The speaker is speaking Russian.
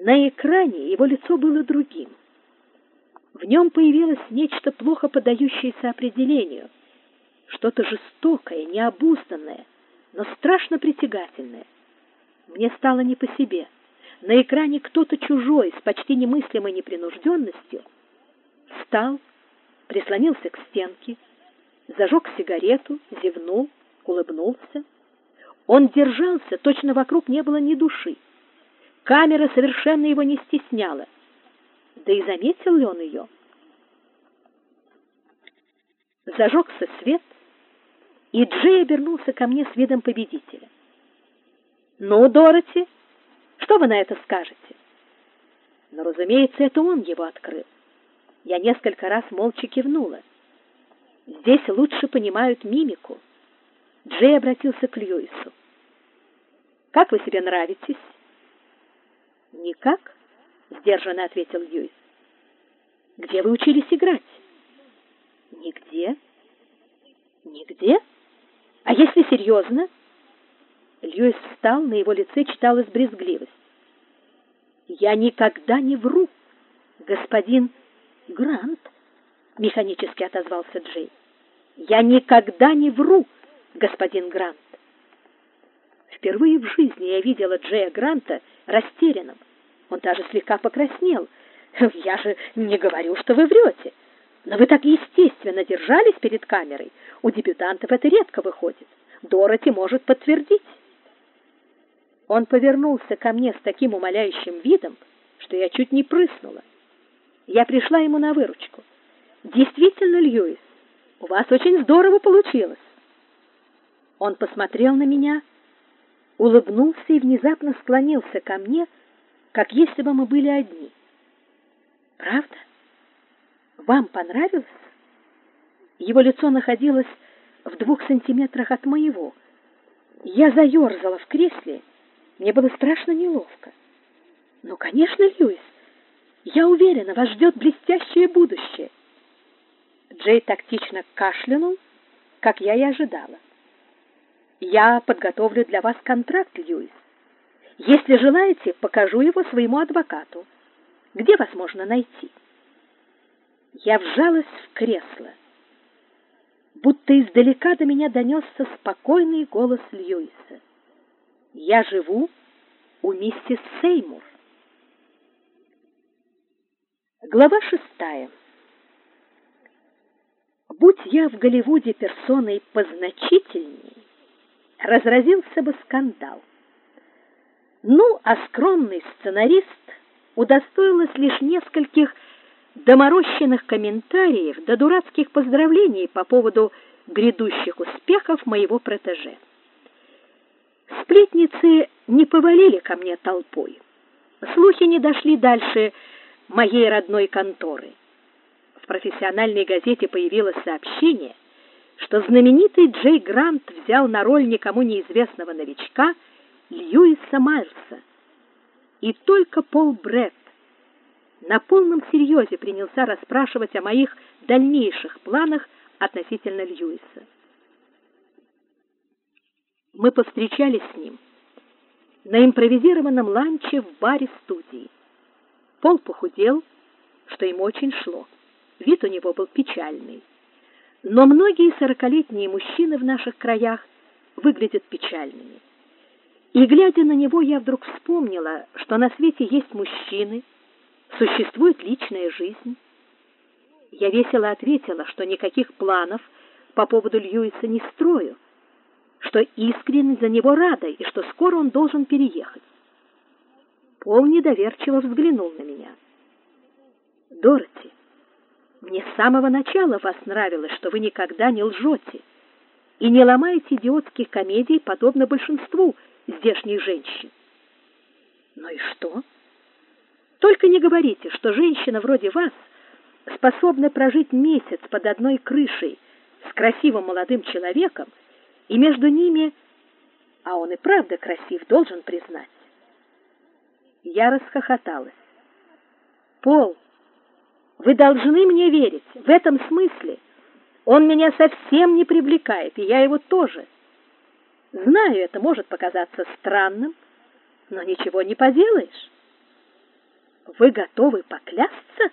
На экране его лицо было другим. В нем появилось нечто плохо поддающееся определению, что-то жестокое, необузданное, но страшно притягательное. Мне стало не по себе. На экране кто-то чужой с почти немыслимой непринужденностью встал, прислонился к стенке, зажег сигарету, зевнул, улыбнулся. Он держался, точно вокруг не было ни души. Камера совершенно его не стесняла. Да и заметил ли он ее? Зажегся свет, и Джей обернулся ко мне с видом победителя. «Ну, Дороти, что вы на это скажете?» Но, разумеется, это он его открыл. Я несколько раз молча кивнула. Здесь лучше понимают мимику. Джей обратился к Льюису. «Как вы себе нравитесь?» «Никак», — сдержанно ответил Льюис. «Где вы учились играть?» «Нигде». «Нигде? А если серьезно?» Льюис встал, на его лице читалась брезгливость. «Я никогда не вру, господин Грант», — механически отозвался Джей. «Я никогда не вру, господин Грант». Впервые в жизни я видела Джея Гранта растерянным. Он даже слегка покраснел. «Я же не говорю, что вы врете. Но вы так естественно держались перед камерой. У дебютантов это редко выходит. Дороти может подтвердить». Он повернулся ко мне с таким умоляющим видом, что я чуть не прыснула. Я пришла ему на выручку. «Действительно, Льюис, у вас очень здорово получилось». Он посмотрел на меня улыбнулся и внезапно склонился ко мне, как если бы мы были одни. Правда? Вам понравилось? Его лицо находилось в двух сантиметрах от моего. Я заерзала в кресле, мне было страшно неловко. Ну, конечно, Льюис, я уверена, вас ждет блестящее будущее. Джей тактично кашлянул, как я и ожидала. Я подготовлю для вас контракт, Льюис. Если желаете, покажу его своему адвокату. Где вас можно найти? Я вжалась в кресло. Будто издалека до меня донесся спокойный голос Льюиса. Я живу у миссис Сеймур. Глава шестая. Будь я в Голливуде персоной позначительней, разразился бы скандал. Ну, а скромный сценарист удостоилась лишь нескольких доморощенных комментариев да дурацких поздравлений по поводу грядущих успехов моего протеже. Сплетницы не повалили ко мне толпой. Слухи не дошли дальше моей родной конторы. В профессиональной газете появилось сообщение, что знаменитый Джей Грант взял на роль никому неизвестного новичка Льюиса Майлса. И только Пол Бретт на полном серьезе принялся расспрашивать о моих дальнейших планах относительно Льюиса. Мы повстречались с ним на импровизированном ланче в баре студии. Пол похудел, что ему очень шло. Вид у него был печальный. Но многие сорокалетние мужчины в наших краях выглядят печальными. И глядя на него, я вдруг вспомнила, что на свете есть мужчины, существует личная жизнь. Я весело ответила, что никаких планов по поводу Льюиса не строю, что искренне за него рада и что скоро он должен переехать. Пол недоверчиво взглянул на меня. Дороти, мне с самого начала вас нравилось, что вы никогда не лжете и не ломаете идиотских комедий, подобно большинству здешних женщин. Ну и что? Только не говорите, что женщина вроде вас способна прожить месяц под одной крышей с красивым молодым человеком, и между ними, а он и правда красив, должен признать. Я расхохоталась. Пол, вы должны мне верить. В этом смысле он меня совсем не привлекает, и я его тоже. Знаю, это может показаться странным, но ничего не поделаешь. Вы готовы поклясться?